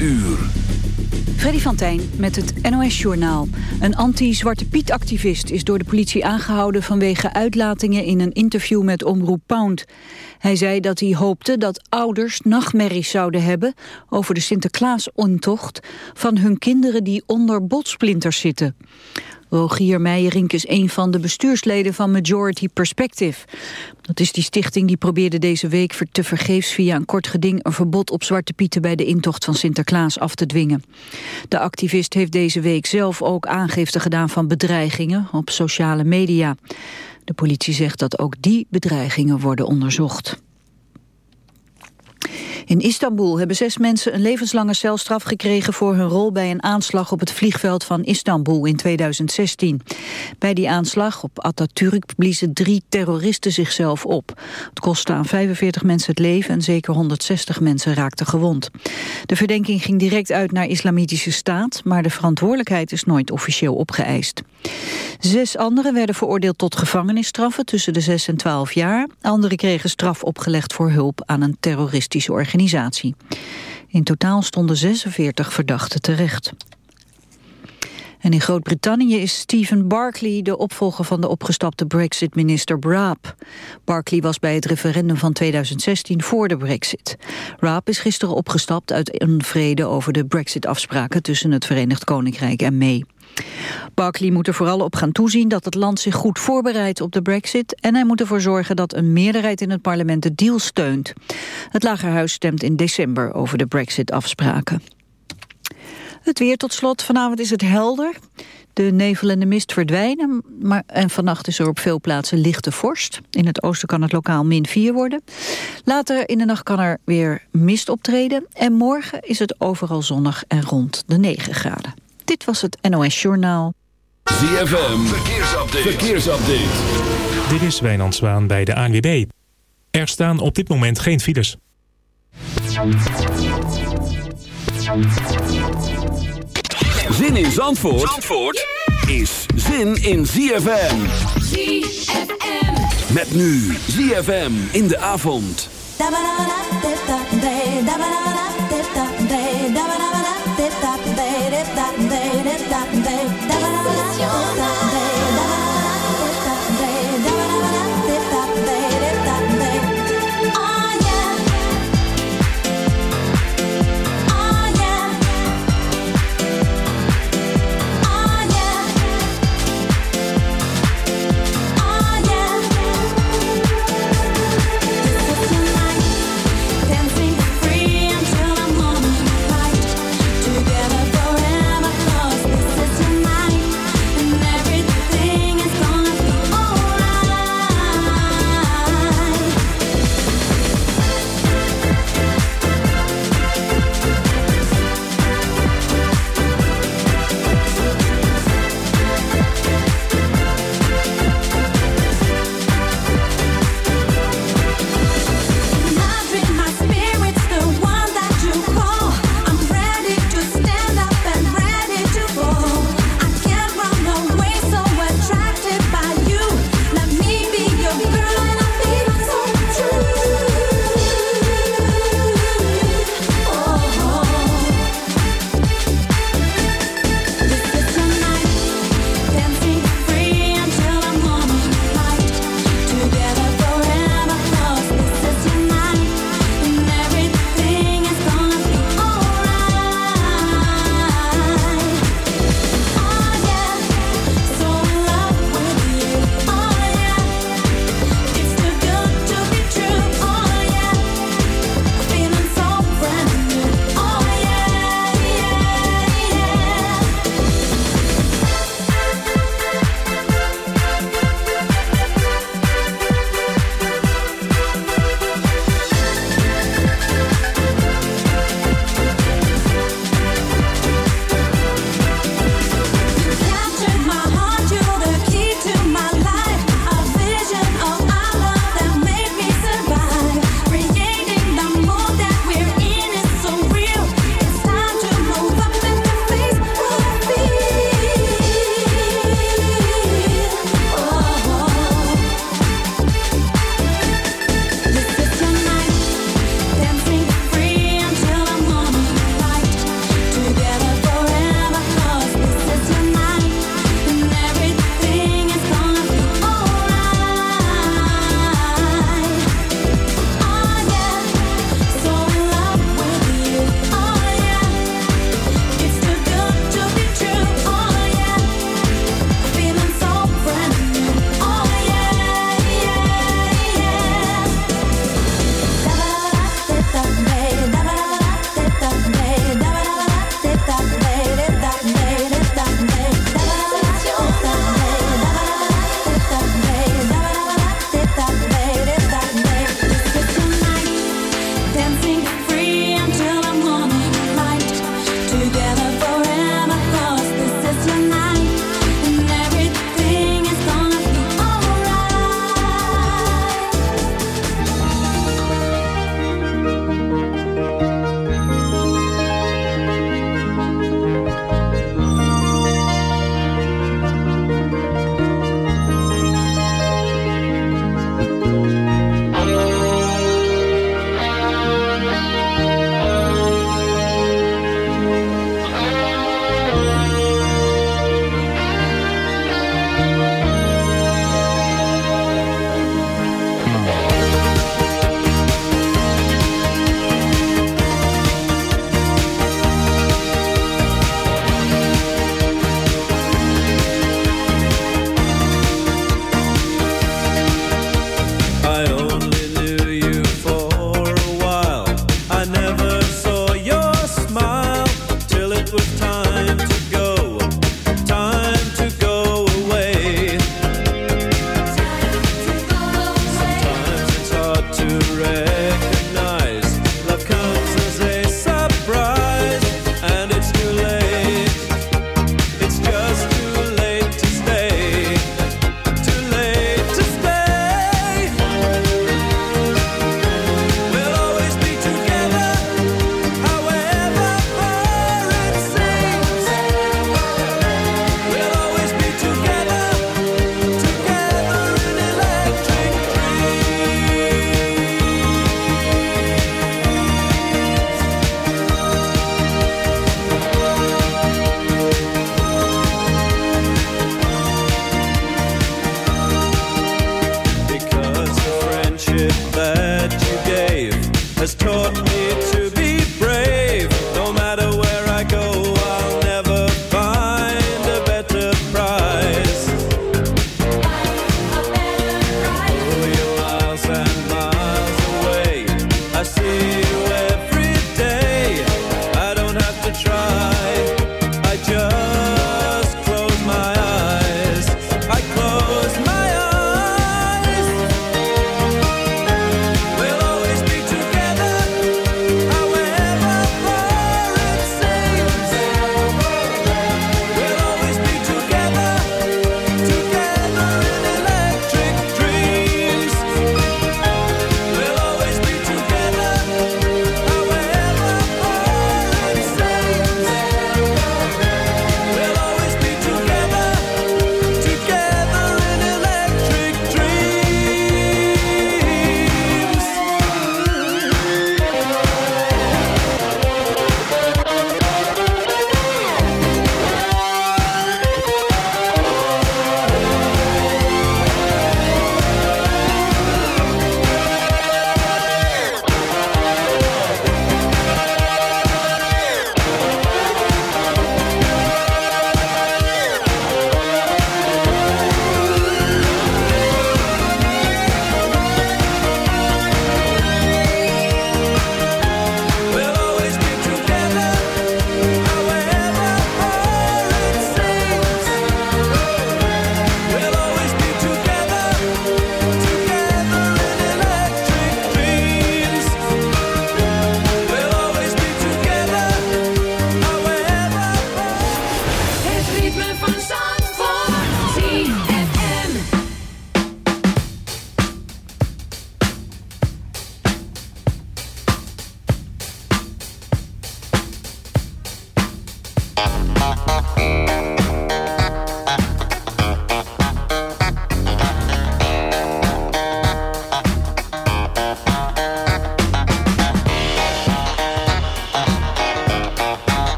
uur. Freddy van Tijn met het NOS-journaal. Een anti-Zwarte Piet-activist is door de politie aangehouden... vanwege uitlatingen in een interview met Omroep Pound. Hij zei dat hij hoopte dat ouders nachtmerries zouden hebben... over de Sinterklaas-ontocht van hun kinderen die onder botsplinters zitten. Rogier Meijerink is een van de bestuursleden van Majority Perspective. Dat is die stichting die probeerde deze week te vergeefs via een kort geding een verbod op Zwarte Pieten bij de intocht van Sinterklaas af te dwingen. De activist heeft deze week zelf ook aangifte gedaan van bedreigingen op sociale media. De politie zegt dat ook die bedreigingen worden onderzocht. In Istanbul hebben zes mensen een levenslange celstraf gekregen voor hun rol bij een aanslag op het vliegveld van Istanbul in 2016. Bij die aanslag op Atatürk bliezen drie terroristen zichzelf op. Het kostte aan 45 mensen het leven en zeker 160 mensen raakten gewond. De verdenking ging direct uit naar islamitische staat, maar de verantwoordelijkheid is nooit officieel opgeëist. Zes anderen werden veroordeeld tot gevangenisstraffen tussen de 6 en 12 jaar. Anderen kregen straf opgelegd voor hulp aan een terroristische organisatie. In totaal stonden 46 verdachten terecht. En in Groot-Brittannië is Stephen Barclay de opvolger van de opgestapte Brexit-minister Raab. Barclay was bij het referendum van 2016 voor de Brexit. Raab is gisteren opgestapt uit een vrede over de Brexit-afspraken tussen het Verenigd Koninkrijk en May. Barkley moet er vooral op gaan toezien dat het land zich goed voorbereidt op de brexit... en hij moet ervoor zorgen dat een meerderheid in het parlement de deal steunt. Het Lagerhuis stemt in december over de brexit-afspraken. Het weer tot slot. Vanavond is het helder. De nevel en de mist verdwijnen. Maar, en vannacht is er op veel plaatsen lichte vorst. In het oosten kan het lokaal min 4 worden. Later in de nacht kan er weer mist optreden. En morgen is het overal zonnig en rond de 9 graden. Dit was het NOS Journaal. ZFM, verkeersupdate. verkeersupdate. Dit is Wijnand Zwaan bij de ANWB. Er staan op dit moment geen files. Zin in Zandvoort, Zandvoort is zin in ZFM. ZFM. Met nu ZFM in de avond.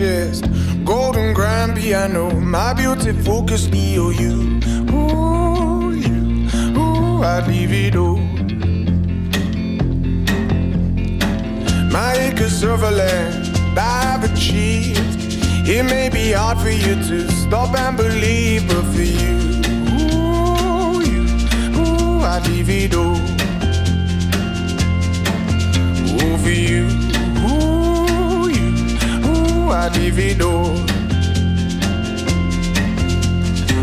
chest. Golden grand piano, my beauty focus, me or you. Ooh, you, ooh, I'd leave it all. My acres of a land I've achieved. It may be hard for you to stop and believe, but for you, ooh, you, ooh, I'd leave it all. Davido.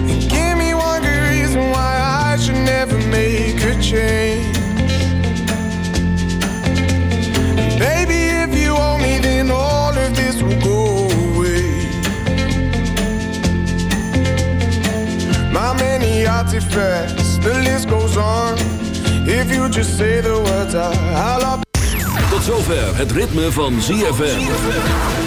And give me one reason why I should never make a change. Baby, if you owe me, then all of this will go away. My many artifacts, the list goes on. If you just say the words, I'll. Tot zover het ritme van ZFM.